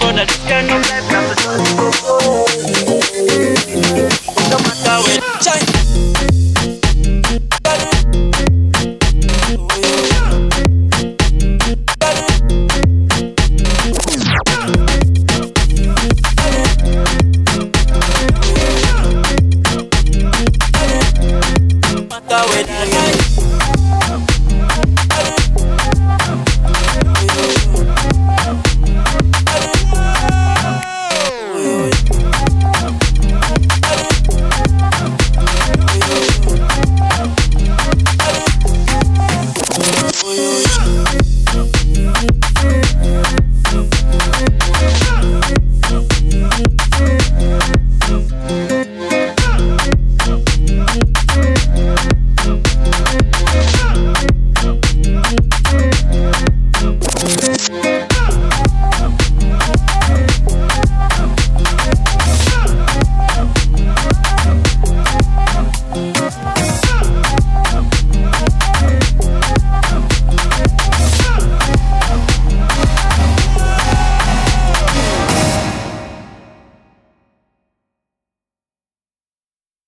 my brother. No matter yo, yo.